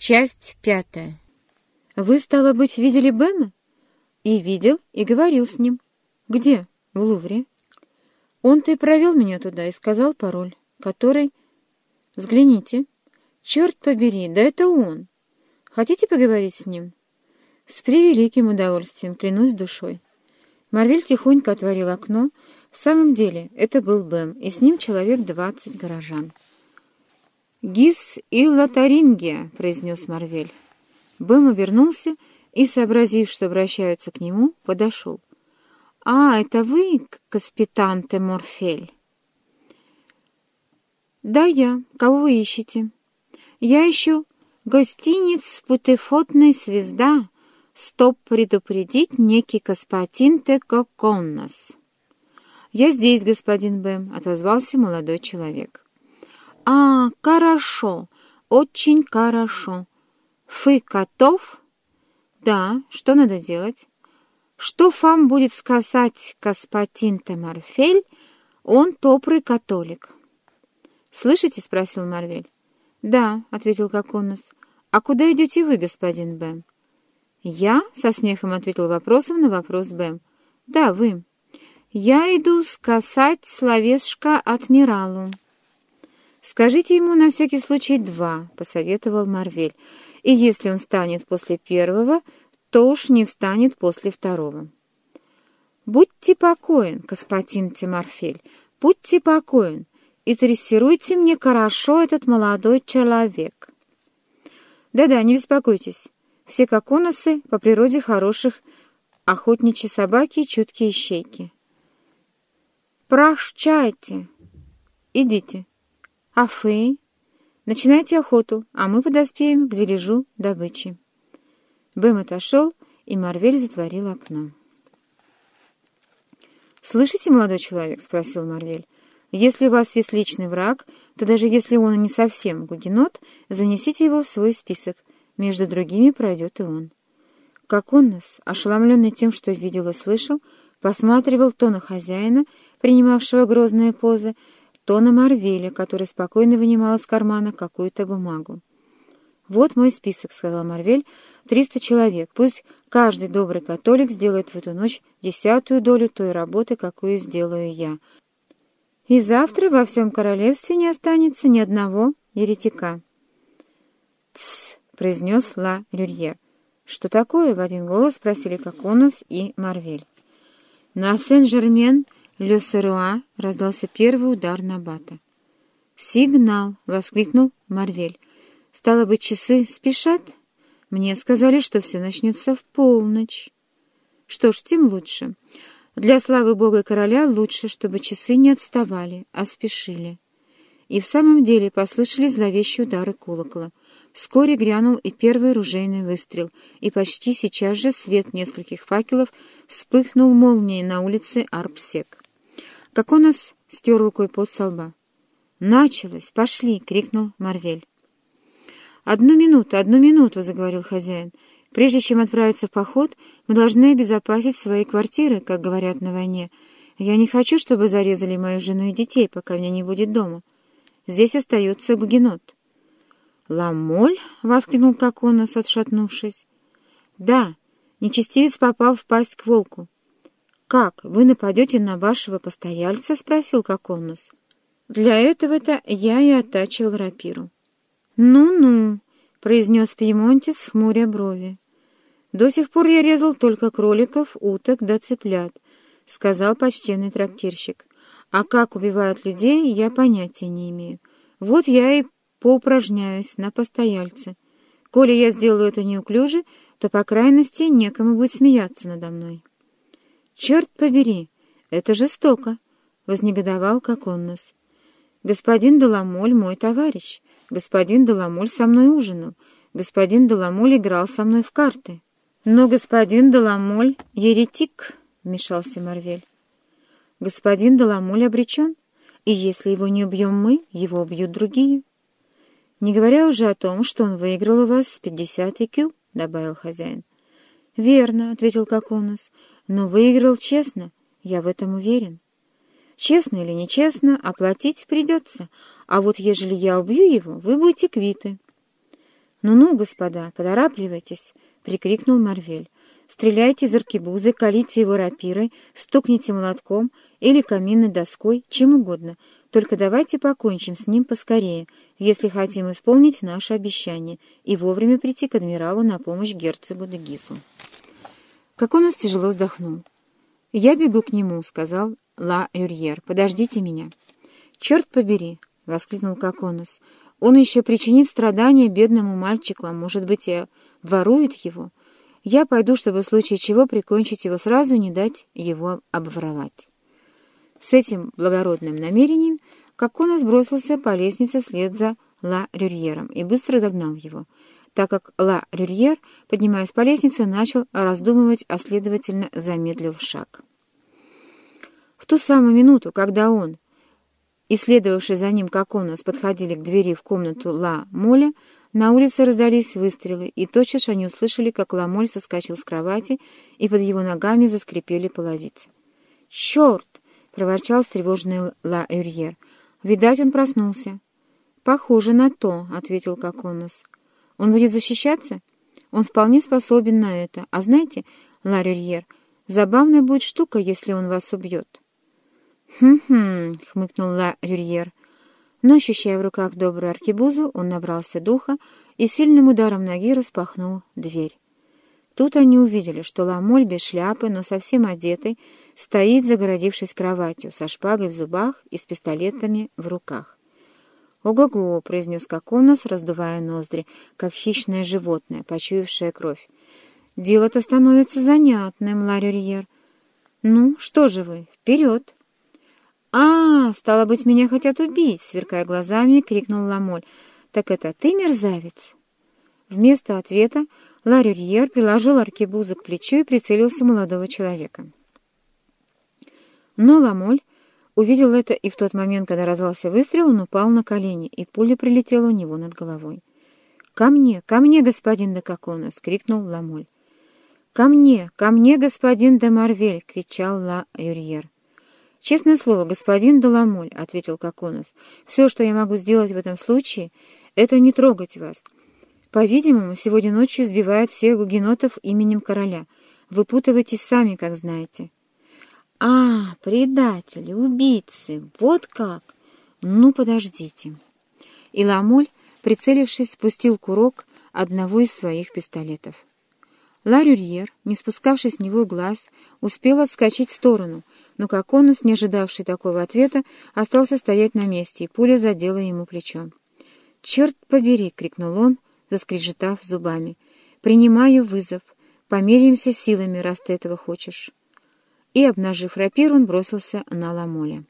Часть пятая. Вы, стало быть, видели Бена? И видел, и говорил с ним. Где? В Лувре. Он-то и провел меня туда и сказал пароль, который... Взгляните. Черт побери, да это он. Хотите поговорить с ним? С превеликим удовольствием, клянусь душой. Марвель тихонько отворил окно. В самом деле, это был Бэм, и с ним человек двадцать горожан. «Гис и Лотарингия», — произнес Марвель. Бэм обернулся и, сообразив, что обращаются к нему, подошел. «А, это вы, каспитанте Морфель?» «Да, я. Кого вы ищете?» «Я ищу гостиниц путефотная звезда. Стоп предупредить некий господин Текоконнос». «Я здесь, господин Бэм», — отозвался молодой человек. «А, хорошо, очень хорошо. Вы готов?» «Да, что надо делать?» «Что вам будет сказать господин Темарфель? Он добрый католик». «Слышите?» — спросил Марвель. «Да», — ответил Коконус. «А куда идете вы, господин Бэм?» «Я?» — со смехом ответил вопросом на вопрос Бэм. «Да, вы». «Я иду сказать словешко адмиралу». «Скажите ему на всякий случай два», — посоветовал Марвель. «И если он встанет после первого, то уж не встанет после второго». «Будьте покоен, господин Тиморфель, будьте покоен, и трессируйте мне хорошо этот молодой человек». «Да-да, не беспокойтесь, все коконосы по природе хороших, охотничьи собаки и чуткие щейки». «Прощайте! Идите!» А вы? Начинайте охоту, а мы подоспеем к дележу добычи. Бэм отошел, и Марвель затворил окно. «Слышите, молодой человек?» — спросил Марвель. «Если у вас есть личный враг, то даже если он не совсем гугенот, занесите его в свой список. Между другими пройдет и он». Как он нас, ошеломленный тем, что видел и слышал, посматривал то на хозяина, принимавшего грозные позы, то на Марвеля, который спокойно вынимал из кармана какую-то бумагу. «Вот мой список», — сказал Марвель, — «триста человек. Пусть каждый добрый католик сделает в эту ночь десятую долю той работы, какую сделаю я. И завтра во всем королевстве не останется ни одного еретика». «Тсс», — произнес Ла Люрьер. «Что такое?» — в один голос спросили Коконус и Марвель. «На Сен-Жермен...» Ле раздался первый удар на бата. «Сигнал!» — воскликнул Марвель. «Стало быть, часы спешат? Мне сказали, что все начнется в полночь». «Что ж, тем лучше. Для славы Бога и короля лучше, чтобы часы не отставали, а спешили». И в самом деле послышались зловещие удары колокола. Вскоре грянул и первый ружейный выстрел, и почти сейчас же свет нескольких факелов вспыхнул молнией на улице Арпсек. Как он нас стер рукой под со лба. «Началось! Пошли!» — крикнул Марвель. «Одну минуту, одну минуту!» — заговорил хозяин. «Прежде чем отправиться в поход, мы должны обезопасить свои квартиры, как говорят на войне. Я не хочу, чтобы зарезали мою жену и детей, пока меня не будет дома. Здесь остается гугенот». «Ламоль?» — воскликнул Коконос, отшатнувшись. «Да, нечестивец попал в пасть к волку. «Как, вы нападете на вашего постояльца?» — спросил Коконус. «Для этого-то я и оттачивал рапиру». «Ну-ну», — произнес пьемонтец, хмуря брови. «До сих пор я резал только кроликов, уток да цыплят», — сказал почтенный трактирщик. «А как убивают людей, я понятия не имею. Вот я и поупражняюсь на постояльце. Коли я сделаю это неуклюже, то, по крайности, некому будет смеяться надо мной». «Черт побери! Это жестоко!» — вознегодовал Коконнос. «Господин Деламоль мой товарищ. Господин Деламоль со мной ужинал. Господин Деламоль играл со мной в карты». «Но господин Деламоль — еретик», — вмешался Марвель. «Господин Деламоль обречен, и если его не убьем мы, его убьют другие». «Не говоря уже о том, что он выиграл у вас пятьдесят икю», — добавил хозяин. «Верно», — ответил Коконос, но выиграл честно, я в этом уверен. Честно или нечестно, оплатить придется, а вот ежели я убью его, вы будете квиты. «Ну-ну, господа, поторапливайтесь!» — прикрикнул Марвель. «Стреляйте из аркебузы, колите его рапирой, стукните молотком или каминной доской, чем угодно. Только давайте покончим с ним поскорее, если хотим исполнить наше обещание и вовремя прийти к адмиралу на помощь герцогу Дегизу». Как он тяжело вздохнул. «Я бегу к нему», — сказал Ла Юрьер. «Подождите меня». «Черт побери!» — воскликнул Коконос. «Он еще причинит страдания бедному мальчику, а может быть и ворует его. Я пойду, чтобы в случае чего прикончить его сразу, не дать его обворовать». С этим благородным намерением Коконос бросился по лестнице вслед за Ла Рюрьером и быстро догнал его, так как Ла Рюрьер, поднимаясь по лестнице, начал раздумывать, а следовательно замедлил шаг. В ту самую минуту, когда он и следовавшие за ним как он нас подходили к двери в комнату Ла Моля, на улице раздались выстрелы, и тотчас они услышали, как Ла Моль соскочил с кровати, и под его ногами заскрипели половицы. «Черт!» — проворчал встревоженный Ла Рюрьер. «Видать, он проснулся». «Похоже на то», — ответил Коконос. «Он будет защищаться? Он вполне способен на это. А знаете, Ла Рюрьер, забавная будет штука, если он вас убьет». «Хм-хм», — хмыкнул Ла Рюрьер. Но, ощущая в руках добрую аркебузу, он набрался духа и сильным ударом ноги распахнул дверь. Тут они увидели, что Ламоль без шляпы, но совсем одетый, стоит, загородившись кроватью, со шпагой в зубах и с пистолетами в руках. «Ого-го!» — произнес Коконос, раздувая ноздри, как хищное животное, почуявшее кровь. «Дело-то становится занятным, Ларюрьер. Ну, что же вы, вперед!» «А, стало быть, меня хотят убить!» — сверкая глазами, крикнул Ламоль. «Так это ты, мерзавец?» Вместо ответа Ларюрьер приложил аркебузу к плечу и прицелился молодого человека. Но Ламоль увидел это, и в тот момент, когда раздался выстрел, он упал на колени, и пуля прилетела у него над головой. «Ко мне, ко мне, господин де Коконос!» — крикнул Ламоль. «Ко мне, ко мне, господин де Марвель!» — кричал Ла Юрьер. «Честное слово, господин Даламоль», — ответил Коконос, — «все, что я могу сделать в этом случае, это не трогать вас. По-видимому, сегодня ночью избивают всех гугенотов именем короля. Выпутывайтесь сами, как знаете». «А, предатели, убийцы, вот как! Ну, подождите». И Ламоль, прицелившись, спустил курок одного из своих пистолетов. Ларюрьер, не спускавший с него глаз, успел отскочить в сторону, но Коконус, не ожидавший такого ответа, остался стоять на месте, и пуля задела ему плечо. «Черт побери!» — крикнул он, заскрежетав зубами. «Принимаю вызов. Померяемся силами, раз ты этого хочешь». И, обнажив рапир, он бросился на Ламоля.